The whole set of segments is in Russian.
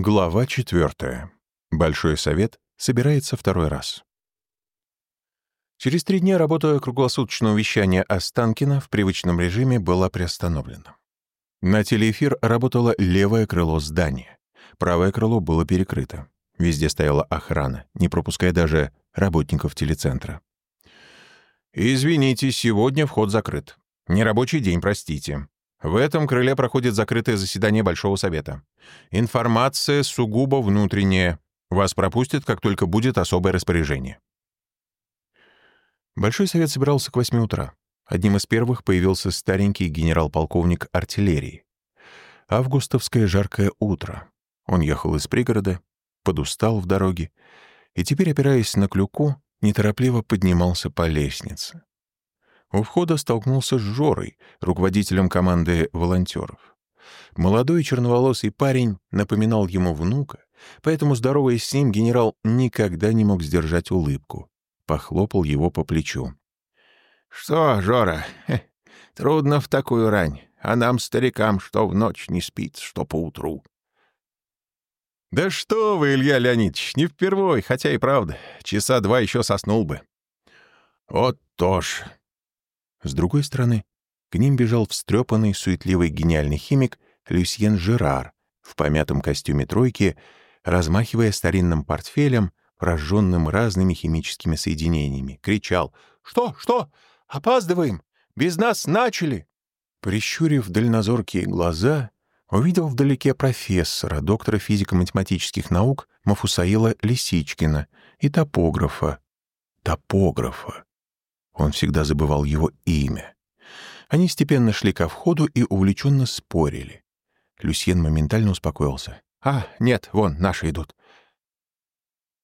Глава четвертая. Большой совет собирается второй раз. Через три дня работа круглосуточного вещания Останкина в привычном режиме была приостановлена. На телеэфир работало левое крыло здания. Правое крыло было перекрыто. Везде стояла охрана, не пропуская даже работников телецентра. «Извините, сегодня вход закрыт. Нерабочий день, простите. В этом крыле проходит закрытое заседание Большого Совета. Информация сугубо внутренняя. Вас пропустят, как только будет особое распоряжение. Большой Совет собирался к восьми утра. Одним из первых появился старенький генерал-полковник артиллерии. Августовское жаркое утро. Он ехал из пригорода, подустал в дороге и теперь, опираясь на клюку, неторопливо поднимался по лестнице у входа столкнулся с Жорой, руководителем команды волонтеров. Молодой черноволосый парень напоминал ему внука, поэтому, здороваясь с ним, генерал никогда не мог сдержать улыбку. Похлопал его по плечу. «Что, Жора, Хе, трудно в такую рань, а нам, старикам, что в ночь не спит, что поутру». «Да что вы, Илья Леонидович, не впервой, хотя и правда, часа два еще соснул бы». «Вот тоже», с другой стороны, к ним бежал встрепанный, суетливый гениальный химик Люсьен Жерар в помятом костюме тройки, размахивая старинным портфелем, прожженным разными химическими соединениями. Кричал «Что? Что? Опаздываем! Без нас начали!» Прищурив дальнозоркие глаза, увидел вдалеке профессора, доктора физико-математических наук Мафусаила Лисичкина и топографа. Топографа. Он всегда забывал его имя. Они степенно шли ко входу и увлеченно спорили. Люсьен моментально успокоился. «А, нет, вон, наши идут».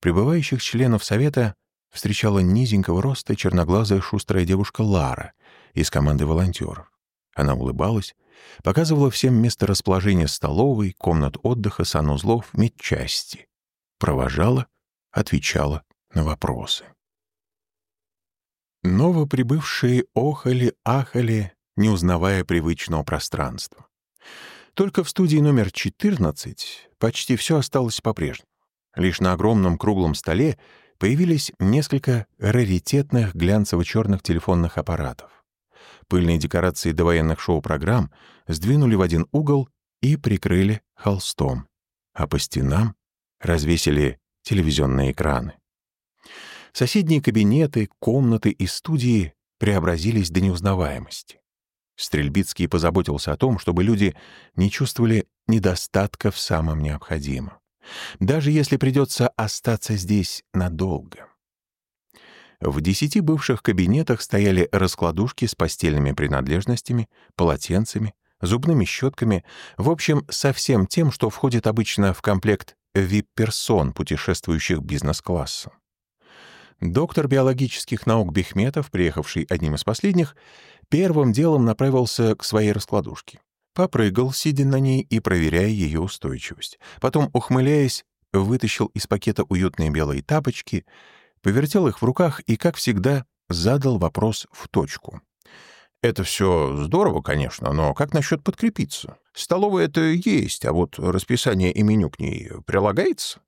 Прибывающих членов совета встречала низенького роста черноглазая шустрая девушка Лара из команды волонтеров. Она улыбалась, показывала всем место расположения столовой, комнат отдыха, санузлов, медчасти. Провожала, отвечала на вопросы. Новоприбывшие охали-ахали, не узнавая привычного пространства. Только в студии номер 14 почти все осталось по-прежнему. Лишь на огромном круглом столе появились несколько раритетных глянцево-черных телефонных аппаратов. Пыльные декорации довоенных шоу-программ сдвинули в один угол и прикрыли холстом, а по стенам развесили телевизионные экраны. Соседние кабинеты, комнаты и студии преобразились до неузнаваемости. Стрельбицкий позаботился о том, чтобы люди не чувствовали недостатка в самом необходимом, даже если придется остаться здесь надолго. В десяти бывших кабинетах стояли раскладушки с постельными принадлежностями, полотенцами, зубными щетками, в общем, со всем тем, что входит обычно в комплект VIP-персон, путешествующих бизнес-классом. Доктор биологических наук Бехметов, приехавший одним из последних, первым делом направился к своей раскладушке. Попрыгал, сидя на ней и проверяя ее устойчивость. Потом, ухмыляясь, вытащил из пакета уютные белые тапочки, повертел их в руках и, как всегда, задал вопрос в точку. «Это все здорово, конечно, но как насчет подкрепиться? Столовая это есть, а вот расписание и меню к ней прилагается?»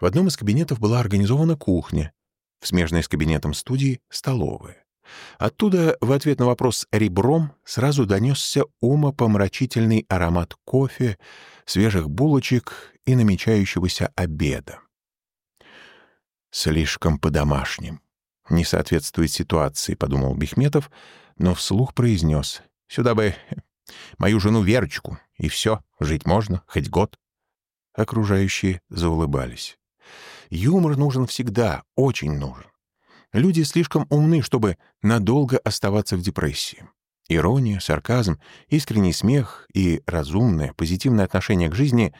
В одном из кабинетов была организована кухня, в смежной с кабинетом студии — столовая. Оттуда в ответ на вопрос ребром сразу донесся умопомрачительный аромат кофе, свежих булочек и намечающегося обеда. «Слишком по-домашним. Не соответствует ситуации», — подумал Бехметов, но вслух произнес. «Сюда бы мою жену Верочку, и все, жить можно, хоть год». Окружающие заулыбались. Юмор нужен всегда, очень нужен. Люди слишком умны, чтобы надолго оставаться в депрессии. Ирония, сарказм, искренний смех и разумное, позитивное отношение к жизни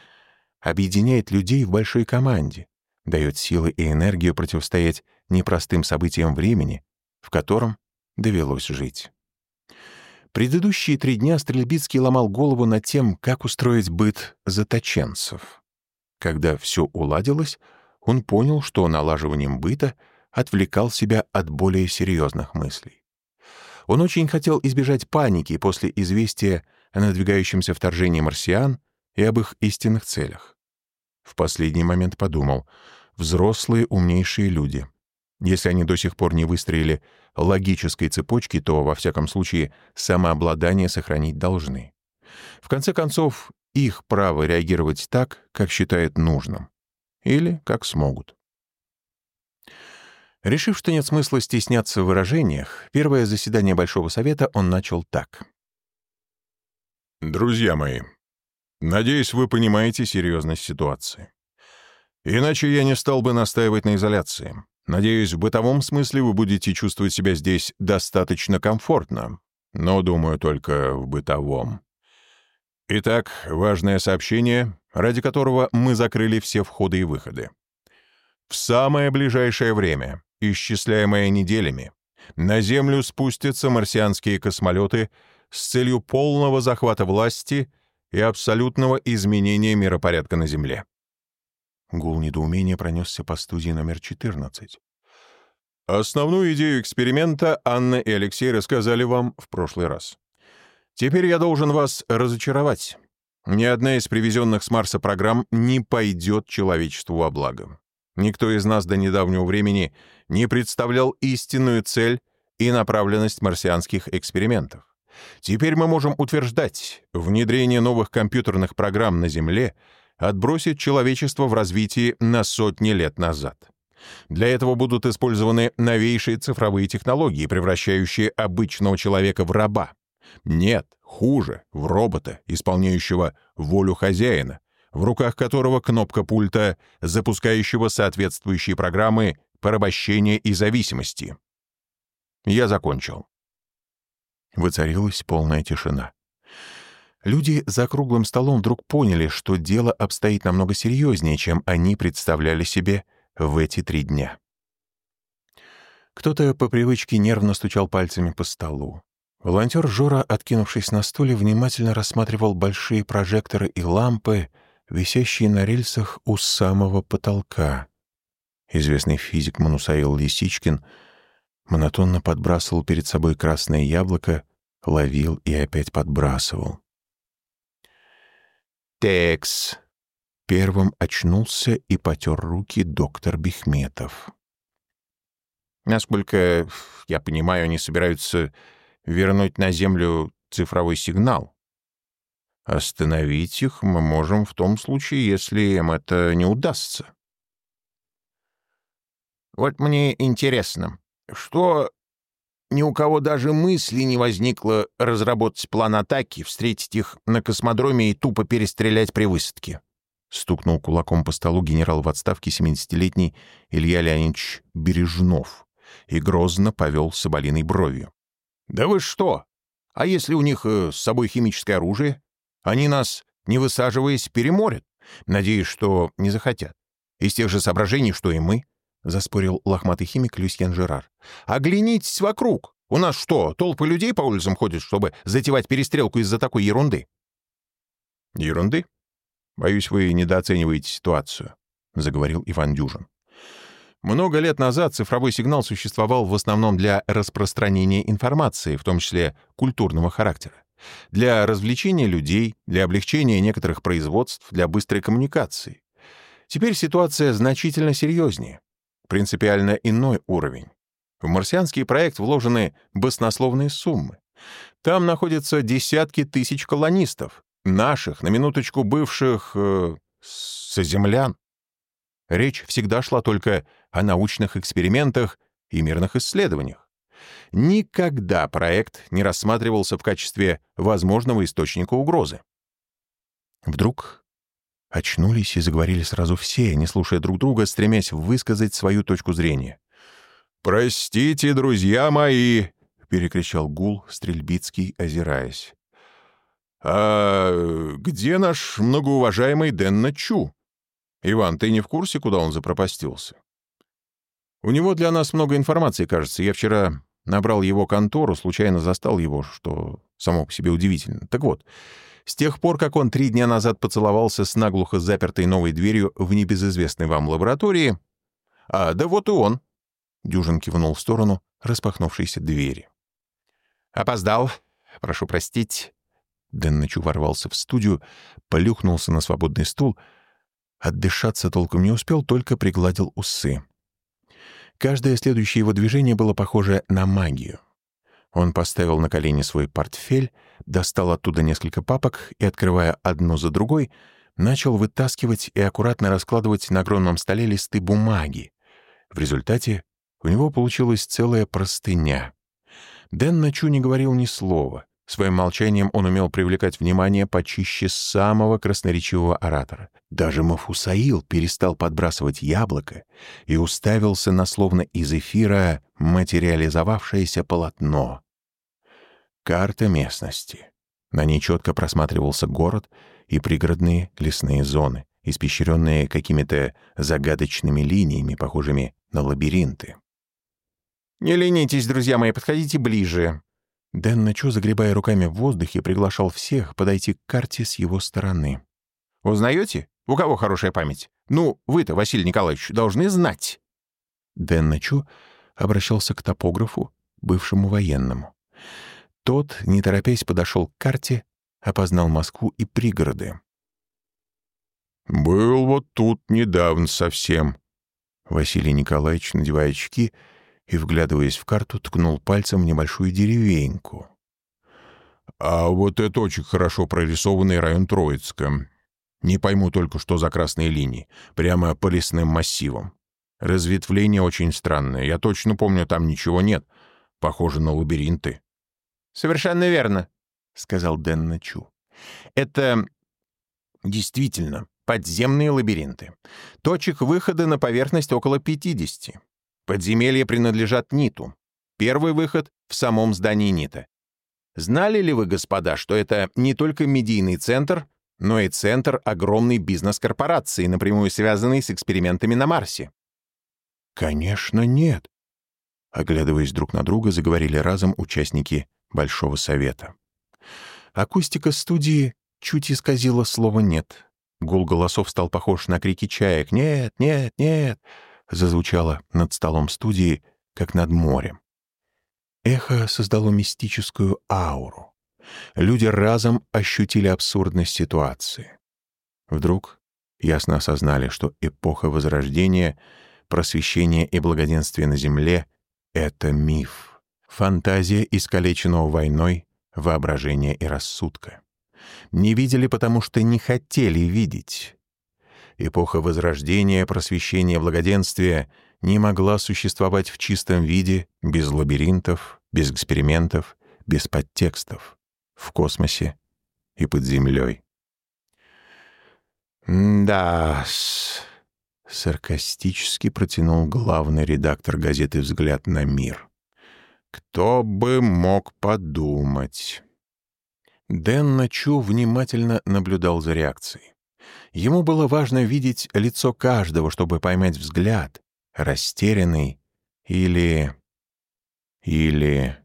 объединяет людей в большой команде, дает силы и энергию противостоять непростым событиям времени, в котором довелось жить. Предыдущие три дня Стрельбицкий ломал голову над тем, как устроить быт заточенцев. Когда все уладилось, он понял, что налаживанием быта отвлекал себя от более серьезных мыслей. Он очень хотел избежать паники после известия о надвигающемся вторжении марсиан и об их истинных целях. В последний момент подумал. Взрослые, умнейшие люди. Если они до сих пор не выстроили логической цепочки, то, во всяком случае, самообладание сохранить должны. В конце концов, их право реагировать так, как считают нужным. Или как смогут. Решив, что нет смысла стесняться в выражениях, первое заседание Большого Совета он начал так. «Друзья мои, надеюсь, вы понимаете серьезность ситуации. Иначе я не стал бы настаивать на изоляции. Надеюсь, в бытовом смысле вы будете чувствовать себя здесь достаточно комфортно, но, думаю, только в бытовом. Итак, важное сообщение, ради которого мы закрыли все входы и выходы. В самое ближайшее время исчисляемое неделями, на Землю спустятся марсианские космолеты с целью полного захвата власти и абсолютного изменения миропорядка на Земле. Гул недоумения пронесся по студии номер 14. Основную идею эксперимента Анна и Алексей рассказали вам в прошлый раз. Теперь я должен вас разочаровать. Ни одна из привезенных с Марса программ не пойдет человечеству во благо. Никто из нас до недавнего времени не представлял истинную цель и направленность марсианских экспериментов. Теперь мы можем утверждать, внедрение новых компьютерных программ на Земле отбросит человечество в развитии на сотни лет назад. Для этого будут использованы новейшие цифровые технологии, превращающие обычного человека в раба. Нет, хуже, в робота, исполняющего волю хозяина, в руках которого кнопка пульта, запускающего соответствующие программы порабощения и зависимости. Я закончил. Воцарилась полная тишина. Люди за круглым столом вдруг поняли, что дело обстоит намного серьезнее, чем они представляли себе в эти три дня. Кто-то по привычке нервно стучал пальцами по столу. Волонтер Жора, откинувшись на стуле, внимательно рассматривал большие прожекторы и лампы, висящие на рельсах у самого потолка. Известный физик Манусаил Лисичкин монотонно подбрасывал перед собой красное яблоко, ловил и опять подбрасывал. «Текс!» Первым очнулся и потер руки доктор Бехметов. «Насколько я понимаю, они собираются вернуть на Землю цифровой сигнал. Остановить их мы можем в том случае, если им это не удастся. Вот мне интересно, что ни у кого даже мысли не возникло разработать план атаки, встретить их на космодроме и тупо перестрелять при высадке. Стукнул кулаком по столу генерал в отставке 70-летний Илья Леонидович Бережнов и грозно повел соболиной бровью. «Да вы что? А если у них э, с собой химическое оружие? Они нас, не высаживаясь, переморят. Надеюсь, что не захотят. Из тех же соображений, что и мы», — заспорил лохматый химик Люсьен Жерар. «Оглянитесь вокруг. У нас что, толпы людей по улицам ходят, чтобы затевать перестрелку из-за такой ерунды?» «Ерунды? Боюсь, вы недооцениваете ситуацию», — заговорил Иван Дюжин. Много лет назад цифровой сигнал существовал в основном для распространения информации, в том числе культурного характера, для развлечения людей, для облегчения некоторых производств, для быстрой коммуникации. Теперь ситуация значительно серьезнее, принципиально иной уровень. В марсианский проект вложены баснословные суммы. Там находятся десятки тысяч колонистов, наших, на минуточку бывших э, соземлян. Речь всегда шла только о научных экспериментах и мирных исследованиях. Никогда проект не рассматривался в качестве возможного источника угрозы. Вдруг очнулись и заговорили сразу все, не слушая друг друга, стремясь высказать свою точку зрения. «Простите, друзья мои!» — перекричал гул Стрельбицкий, озираясь. «А где наш многоуважаемый Денна Чу?» «Иван, ты не в курсе, куда он запропастился?» «У него для нас много информации, кажется. Я вчера набрал его контору, случайно застал его, что само по себе удивительно. Так вот, с тех пор, как он три дня назад поцеловался с наглухо запертой новой дверью в небезызвестной вам лаборатории... А, да вот и он!» Дюжин кивнул в сторону распахнувшейся двери. «Опоздал. Прошу простить». Дэн ворвался в студию, полюхнулся на свободный стул — Отдышаться толком не успел, только пригладил усы. Каждое следующее его движение было похоже на магию. Он поставил на колени свой портфель, достал оттуда несколько папок и, открывая одну за другой, начал вытаскивать и аккуратно раскладывать на огромном столе листы бумаги. В результате у него получилась целая простыня. Дэн Начу не говорил ни слова. Своим молчанием он умел привлекать внимание почище самого красноречивого оратора. Даже Мафусаил перестал подбрасывать яблоко и уставился на словно из эфира материализовавшееся полотно. Карта местности. На ней четко просматривался город и пригородные лесные зоны, испещренные какими-то загадочными линиями, похожими на лабиринты. «Не ленитесь, друзья мои, подходите ближе». Дэн Начо, загребая руками в воздухе, приглашал всех подойти к карте с его стороны. «Узнаете? У кого хорошая память? Ну, вы-то, Василий Николаевич, должны знать». Дэн Начо обращался к топографу, бывшему военному. Тот, не торопясь, подошел к карте, опознал Москву и пригороды. «Был вот тут недавно совсем». Василий Николаевич, надевая очки и, вглядываясь в карту, ткнул пальцем в небольшую деревеньку. «А вот это очень хорошо прорисованный район Троицка. Не пойму только, что за красные линии. Прямо по лесным массивам. Разветвление очень странное. Я точно помню, там ничего нет. Похоже на лабиринты». «Совершенно верно», — сказал Дэн Начу. «Это действительно подземные лабиринты. Точек выхода на поверхность около 50. Подземелья принадлежат НИТу. Первый выход — в самом здании НИТа. Знали ли вы, господа, что это не только медийный центр, но и центр огромной бизнес-корпорации, напрямую связанной с экспериментами на Марсе? «Конечно, нет», — оглядываясь друг на друга, заговорили разом участники Большого Совета. Акустика студии чуть исказила слово «нет». Гул голосов стал похож на крики чаек «Нет, нет, нет!» Зазвучало над столом студии, как над морем. Эхо создало мистическую ауру. Люди разом ощутили абсурдность ситуации. Вдруг ясно осознали, что эпоха Возрождения, просвещения и благоденствия на Земле — это миф, фантазия искалеченного войной, воображения и рассудка. Не видели, потому что не хотели видеть. Эпоха Возрождения, просвещения, благоденствия не могла существовать в чистом виде, без лабиринтов, без экспериментов, без подтекстов, в космосе и под землей. «Да-с», — саркастически протянул главный редактор газеты «Взгляд на мир». «Кто бы мог подумать?» Дэн Начу внимательно наблюдал за реакцией. Ему было важно видеть лицо каждого, чтобы поймать взгляд, растерянный или... или...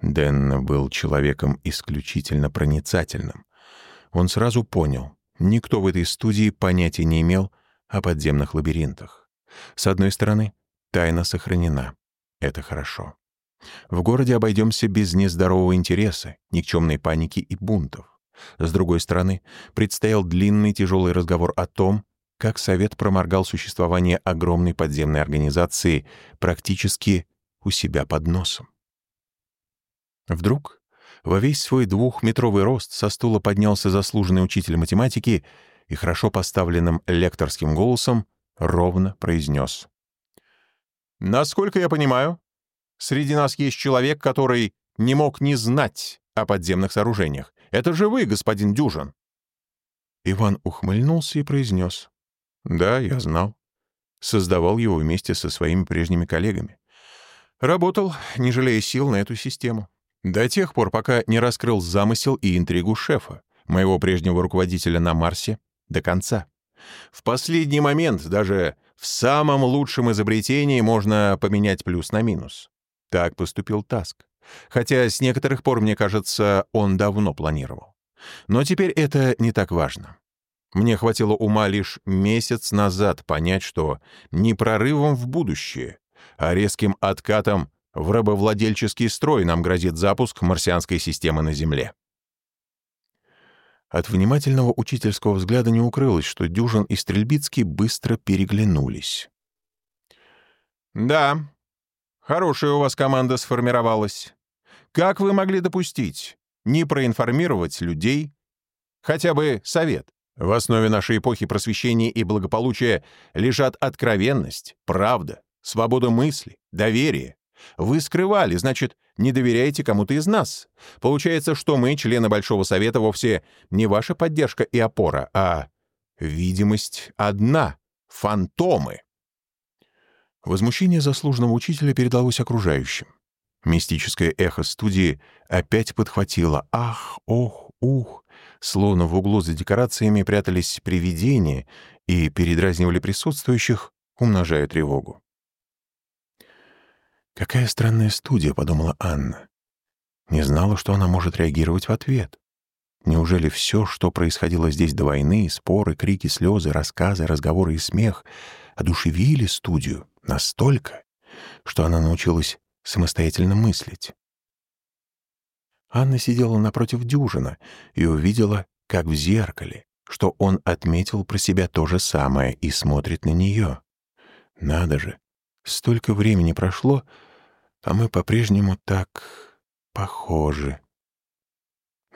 Дэн был человеком исключительно проницательным. Он сразу понял, никто в этой студии понятия не имел о подземных лабиринтах. С одной стороны, тайна сохранена. Это хорошо. В городе обойдемся без нездорового интереса, никчемной паники и бунтов. С другой стороны, предстоял длинный тяжелый разговор о том, как Совет проморгал существование огромной подземной организации практически у себя под носом. Вдруг во весь свой двухметровый рост со стула поднялся заслуженный учитель математики и хорошо поставленным лекторским голосом ровно произнес. «Насколько я понимаю, Среди нас есть человек, который не мог не знать о подземных сооружениях. Это же вы, господин Дюжин. Иван ухмыльнулся и произнес. «Да, я знал. Создавал его вместе со своими прежними коллегами. Работал, не жалея сил на эту систему. До тех пор, пока не раскрыл замысел и интригу шефа, моего прежнего руководителя на Марсе, до конца. В последний момент, даже в самом лучшем изобретении, можно поменять плюс на минус. Так поступил Таск. Хотя с некоторых пор, мне кажется, он давно планировал. Но теперь это не так важно. Мне хватило ума лишь месяц назад понять, что не прорывом в будущее, а резким откатом в рабовладельческий строй нам грозит запуск марсианской системы на Земле. От внимательного учительского взгляда не укрылось, что Дюжин и Стрельбицкий быстро переглянулись. «Да, хорошая у вас команда сформировалась. Как вы могли допустить? Не проинформировать людей? Хотя бы совет. В основе нашей эпохи просвещения и благополучия лежат откровенность, правда, свобода мысли, доверие. Вы скрывали, значит, не доверяете кому-то из нас. Получается, что мы, члены Большого Совета, вовсе не ваша поддержка и опора, а видимость одна — фантомы. Возмущение заслуженного учителя передалось окружающим. Мистическое эхо студии опять подхватило «ах, ох, ух», словно в углу за декорациями прятались привидения и передразнивали присутствующих, умножая тревогу. «Какая странная студия», — подумала Анна. Не знала, что она может реагировать в ответ. Неужели все, что происходило здесь до войны, споры, крики, слезы, рассказы, разговоры и смех, одушевили студию настолько, что она научилась самостоятельно мыслить? Анна сидела напротив дюжина и увидела, как в зеркале, что он отметил про себя то же самое и смотрит на нее. Надо же, столько времени прошло, а мы по-прежнему так похожи.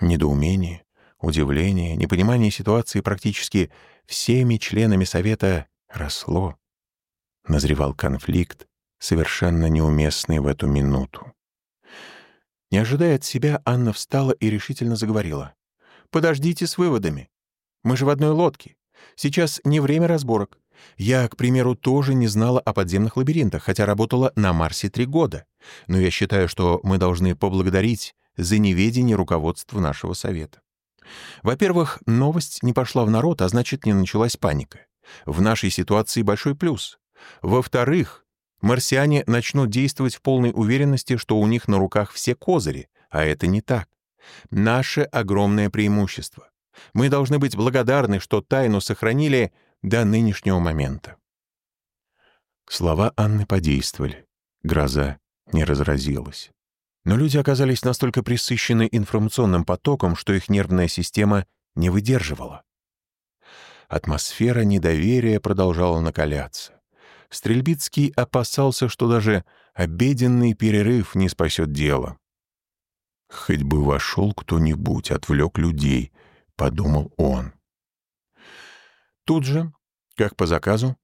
Недоумение, удивление, непонимание ситуации практически всеми членами Совета росло. Назревал конфликт, совершенно неуместный в эту минуту. Не ожидая от себя, Анна встала и решительно заговорила. «Подождите с выводами. Мы же в одной лодке. Сейчас не время разборок. Я, к примеру, тоже не знала о подземных лабиринтах, хотя работала на Марсе три года. Но я считаю, что мы должны поблагодарить за неведение руководства нашего совета. Во-первых, новость не пошла в народ, а значит, не началась паника. В нашей ситуации большой плюс. Во-вторых, марсиане начнут действовать в полной уверенности, что у них на руках все козыри, а это не так. Наше огромное преимущество. Мы должны быть благодарны, что тайну сохранили до нынешнего момента. Слова Анны подействовали. Гроза не разразилась. Но люди оказались настолько присыщены информационным потоком, что их нервная система не выдерживала. Атмосфера недоверия продолжала накаляться. Стрельбицкий опасался, что даже обеденный перерыв не спасет дело. «Хоть бы вошел кто-нибудь, отвлек людей», — подумал он. Тут же, как по заказу,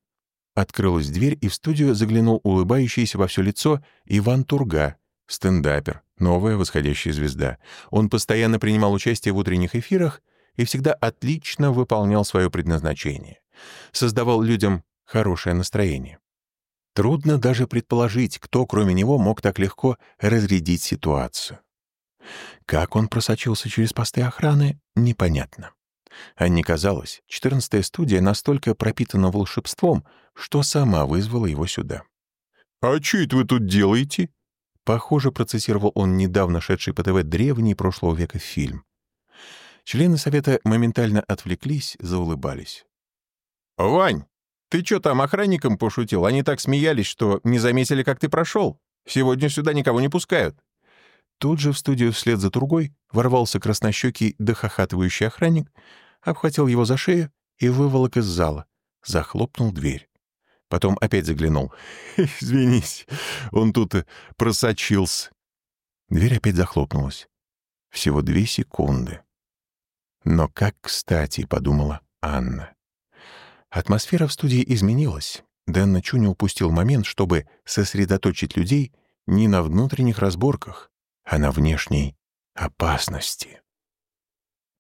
открылась дверь, и в студию заглянул улыбающийся во все лицо Иван Турга, стендапер, новая восходящая звезда. Он постоянно принимал участие в утренних эфирах и всегда отлично выполнял свое предназначение. Создавал людям хорошее настроение. Трудно даже предположить, кто, кроме него, мог так легко разрядить ситуацию. Как он просочился через посты охраны, непонятно. Анне казалось, четырнадцатая студия настолько пропитана волшебством, что сама вызвала его сюда. «А что это вы тут делаете?» Похоже, процессировал он недавно шедший по ТВ древний прошлого века фильм. Члены совета моментально отвлеклись, заулыбались. «Вань, ты что там охранникам пошутил? Они так смеялись, что не заметили, как ты прошел. Сегодня сюда никого не пускают». Тут же в студию вслед за Тургой ворвался краснощекий дохохатывающий охранник, обхватил его за шею и выволок из зала, захлопнул дверь. Потом опять заглянул. «Извинись, он тут просочился». Дверь опять захлопнулась. Всего две секунды. Но как кстати, — подумала Анна. Атмосфера в студии изменилась. Дэнна Чу не упустил момент, чтобы сосредоточить людей не на внутренних разборках, а на внешней опасности.